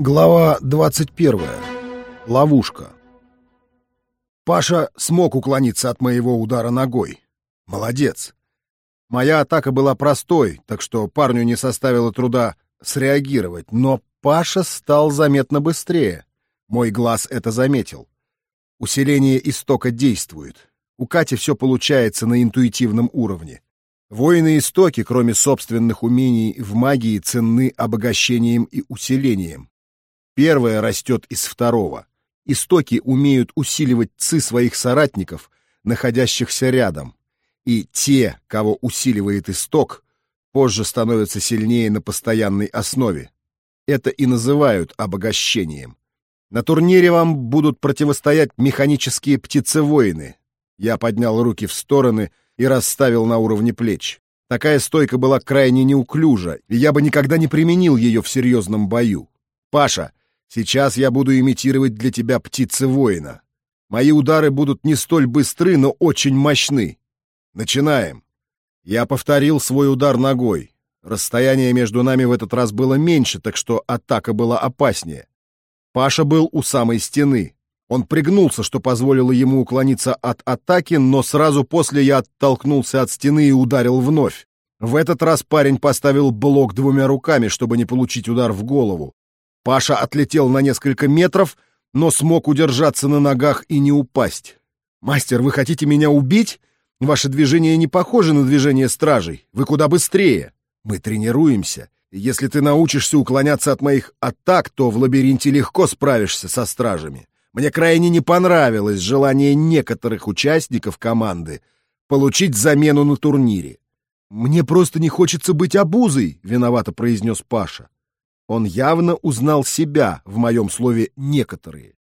Глава 21. Ловушка. Паша смог уклониться от моего удара ногой. Молодец. Моя атака была простой, так что парню не составило труда среагировать, но Паша стал заметно быстрее. Мой глаз это заметил. Усиление истока действует. У Кати все получается на интуитивном уровне. Воины истоки, кроме собственных умений в магии, ценны обогащением и усилением. Первое растет из второго. Истоки умеют усиливать ци своих соратников, находящихся рядом. И те, кого усиливает исток, позже становятся сильнее на постоянной основе. Это и называют обогащением. На турнире вам будут противостоять механические птицы-воины. Я поднял руки в стороны и расставил на уровне плеч. Такая стойка была крайне неуклюжа, и я бы никогда не применил ее в серьезном бою. Паша, Сейчас я буду имитировать для тебя птицы-воина. Мои удары будут не столь быстры, но очень мощны. Начинаем. Я повторил свой удар ногой. Расстояние между нами в этот раз было меньше, так что атака была опаснее. Паша был у самой стены. Он пригнулся, что позволило ему уклониться от атаки, но сразу после я оттолкнулся от стены и ударил вновь. В этот раз парень поставил блок двумя руками, чтобы не получить удар в голову. Паша отлетел на несколько метров, но смог удержаться на ногах и не упасть. «Мастер, вы хотите меня убить? Ваши движения не похожи на движения стражей. Вы куда быстрее. Мы тренируемся. если ты научишься уклоняться от моих атак, то в лабиринте легко справишься со стражами. Мне крайне не понравилось желание некоторых участников команды получить замену на турнире. «Мне просто не хочется быть обузой», — виновато произнес Паша. Он явно узнал себя в моем слове «некоторые».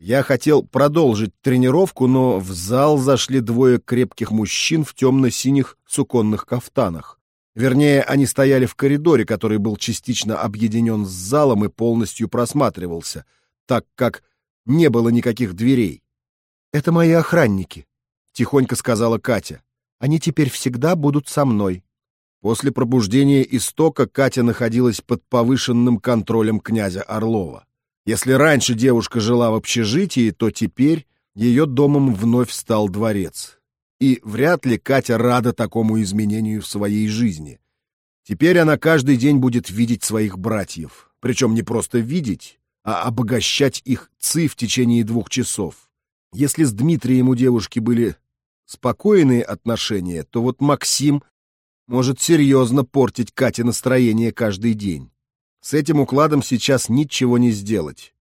Я хотел продолжить тренировку, но в зал зашли двое крепких мужчин в темно-синих суконных кафтанах. Вернее, они стояли в коридоре, который был частично объединен с залом и полностью просматривался, так как не было никаких дверей. «Это мои охранники», — тихонько сказала Катя. «Они теперь всегда будут со мной». После пробуждения истока Катя находилась под повышенным контролем князя Орлова. Если раньше девушка жила в общежитии, то теперь ее домом вновь стал дворец. И вряд ли Катя рада такому изменению в своей жизни. Теперь она каждый день будет видеть своих братьев. Причем не просто видеть, а обогащать их ци в течение двух часов. Если с Дмитрием у девушки были спокойные отношения, то вот Максим может серьезно портить Кате настроение каждый день. С этим укладом сейчас ничего не сделать.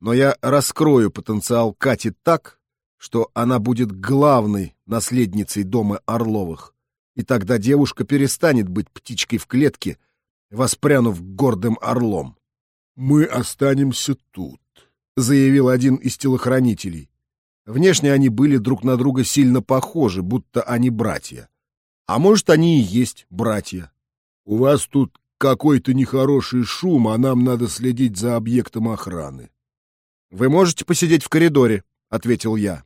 Но я раскрою потенциал Кати так, что она будет главной наследницей дома Орловых, и тогда девушка перестанет быть птичкой в клетке, воспрянув гордым орлом. «Мы останемся тут», — заявил один из телохранителей. Внешне они были друг на друга сильно похожи, будто они братья. А может, они и есть братья. У вас тут какой-то нехороший шум, а нам надо следить за объектом охраны. Вы можете посидеть в коридоре, ответил я.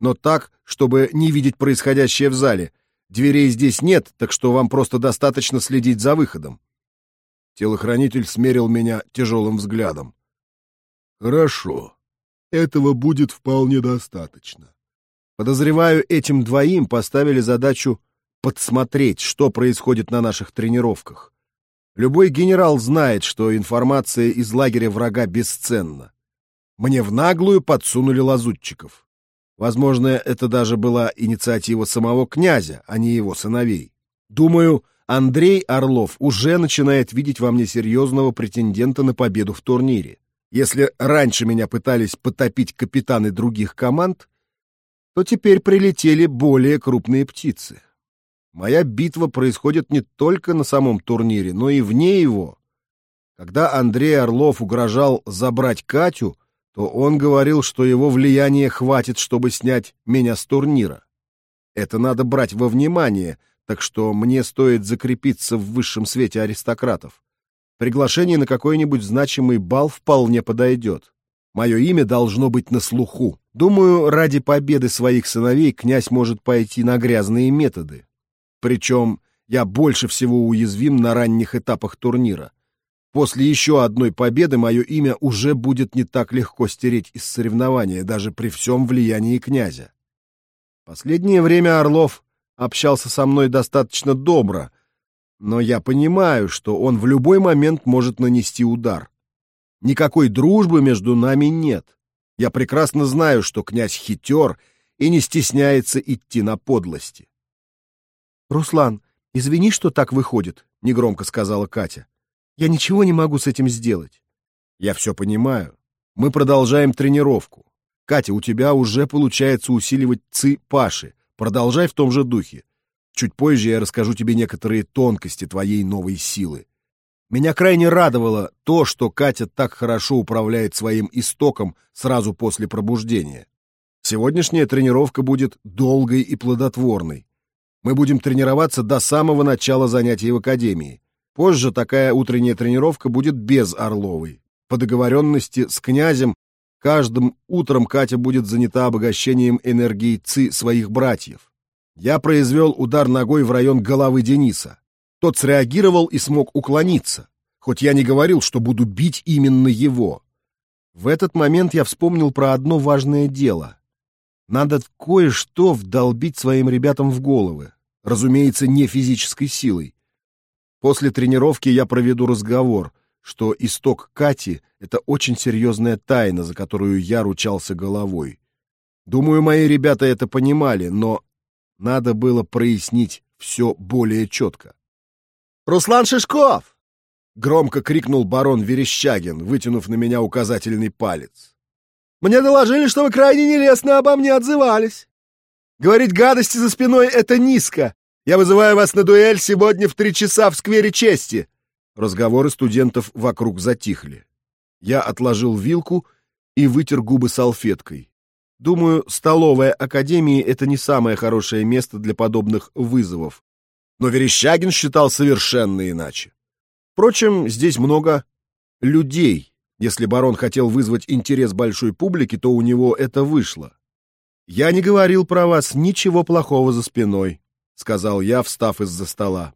Но так, чтобы не видеть происходящее в зале. Дверей здесь нет, так что вам просто достаточно следить за выходом. Телохранитель смерил меня тяжелым взглядом. Хорошо. Этого будет вполне достаточно. Подозреваю, этим двоим поставили задачу подсмотреть, что происходит на наших тренировках. Любой генерал знает, что информация из лагеря врага бесценна. Мне в наглую подсунули лазутчиков. Возможно, это даже была инициатива самого князя, а не его сыновей. Думаю, Андрей Орлов уже начинает видеть во мне серьезного претендента на победу в турнире. Если раньше меня пытались потопить капитаны других команд, то теперь прилетели более крупные птицы. Моя битва происходит не только на самом турнире, но и вне его. Когда Андрей Орлов угрожал забрать Катю, то он говорил, что его влияния хватит, чтобы снять меня с турнира. Это надо брать во внимание, так что мне стоит закрепиться в высшем свете аристократов. Приглашение на какой-нибудь значимый бал вполне подойдет. Мое имя должно быть на слуху. Думаю, ради победы своих сыновей князь может пойти на грязные методы. Причем я больше всего уязвим на ранних этапах турнира. После еще одной победы мое имя уже будет не так легко стереть из соревнования, даже при всем влиянии князя. Последнее время Орлов общался со мной достаточно добро, но я понимаю, что он в любой момент может нанести удар. Никакой дружбы между нами нет. Я прекрасно знаю, что князь хитер и не стесняется идти на подлости. «Руслан, извини, что так выходит», — негромко сказала Катя. «Я ничего не могу с этим сделать». «Я все понимаю. Мы продолжаем тренировку. Катя, у тебя уже получается усиливать ци Паши. Продолжай в том же духе. Чуть позже я расскажу тебе некоторые тонкости твоей новой силы. Меня крайне радовало то, что Катя так хорошо управляет своим истоком сразу после пробуждения. Сегодняшняя тренировка будет долгой и плодотворной. Мы будем тренироваться до самого начала занятий в академии. Позже такая утренняя тренировка будет без Орловой. По договоренности с князем каждым утром Катя будет занята обогащением энергии ЦИ своих братьев. Я произвел удар ногой в район головы Дениса. Тот среагировал и смог уклониться, хоть я не говорил, что буду бить именно его. В этот момент я вспомнил про одно важное дело. Надо кое-что вдолбить своим ребятам в головы. Разумеется, не физической силой. После тренировки я проведу разговор, что исток Кати — это очень серьезная тайна, за которую я ручался головой. Думаю, мои ребята это понимали, но надо было прояснить все более четко. «Руслан Шишков!» — громко крикнул барон Верещагин, вытянув на меня указательный палец. Мне доложили, что вы крайне нелестно обо мне отзывались. Говорить гадости за спиной — это низко. Я вызываю вас на дуэль сегодня в три часа в сквере чести». Разговоры студентов вокруг затихли. Я отложил вилку и вытер губы салфеткой. Думаю, столовая академии — это не самое хорошее место для подобных вызовов. Но Верещагин считал совершенно иначе. Впрочем, здесь много людей, если барон хотел вызвать интерес большой публики, то у него это вышло. «Я не говорил про вас ничего плохого за спиной», — сказал я, встав из-за стола.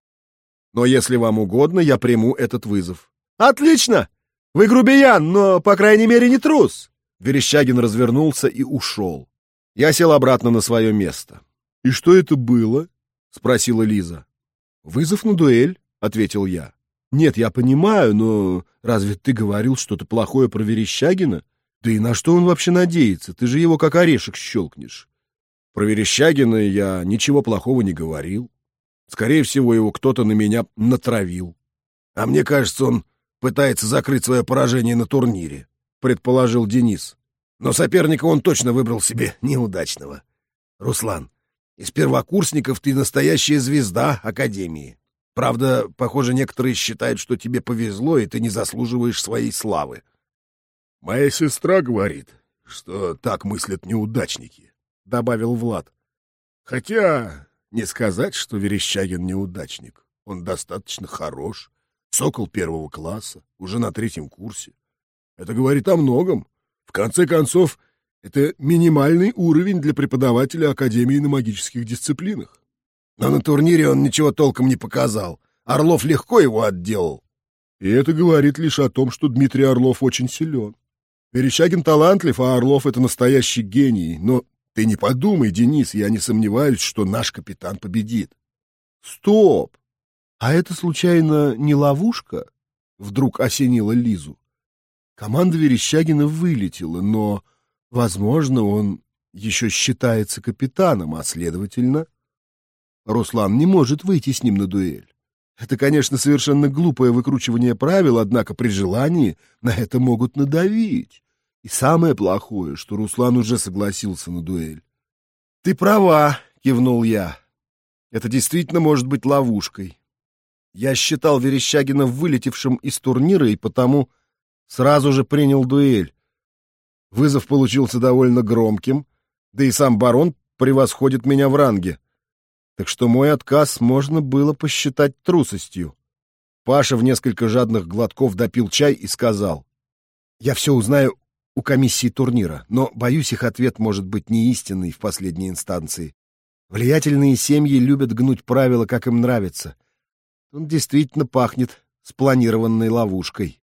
«Но если вам угодно, я приму этот вызов». «Отлично! Вы грубиян, но, по крайней мере, не трус!» Верещагин развернулся и ушел. Я сел обратно на свое место. «И что это было?» — спросила Лиза. «Вызов на дуэль», — ответил я. Нет, я понимаю, но разве ты говорил что-то плохое про Верещагина? Да и на что он вообще надеется? Ты же его как орешек щелкнешь. Про Верещагина я ничего плохого не говорил. Скорее всего, его кто-то на меня натравил. А мне кажется, он пытается закрыть свое поражение на турнире, предположил Денис. Но соперника он точно выбрал себе неудачного. Руслан, из первокурсников ты настоящая звезда Академии. Правда, похоже, некоторые считают, что тебе повезло, и ты не заслуживаешь своей славы. Моя сестра говорит, что так мыслят неудачники, — добавил Влад. Хотя не сказать, что Верещагин неудачник. Он достаточно хорош, сокол первого класса, уже на третьем курсе. Это говорит о многом. В конце концов, это минимальный уровень для преподавателя Академии на магических дисциплинах. Но на турнире он ничего толком не показал. Орлов легко его отделал. И это говорит лишь о том, что Дмитрий Орлов очень силен. Верещагин талантлив, а Орлов — это настоящий гений. Но ты не подумай, Денис, я не сомневаюсь, что наш капитан победит. Стоп! А это, случайно, не ловушка? Вдруг осенила Лизу. Команда Верещагина вылетела, но, возможно, он еще считается капитаном, а, следовательно, Руслан не может выйти с ним на дуэль. Это, конечно, совершенно глупое выкручивание правил, однако при желании на это могут надавить. И самое плохое, что Руслан уже согласился на дуэль. «Ты права», — кивнул я. «Это действительно может быть ловушкой. Я считал Верещагина вылетевшим из турнира и потому сразу же принял дуэль. Вызов получился довольно громким, да и сам барон превосходит меня в ранге так что мой отказ можно было посчитать трусостью. Паша в несколько жадных глотков допил чай и сказал, «Я все узнаю у комиссии турнира, но, боюсь, их ответ может быть не истинный в последней инстанции. Влиятельные семьи любят гнуть правила, как им нравится. Он действительно пахнет спланированной ловушкой.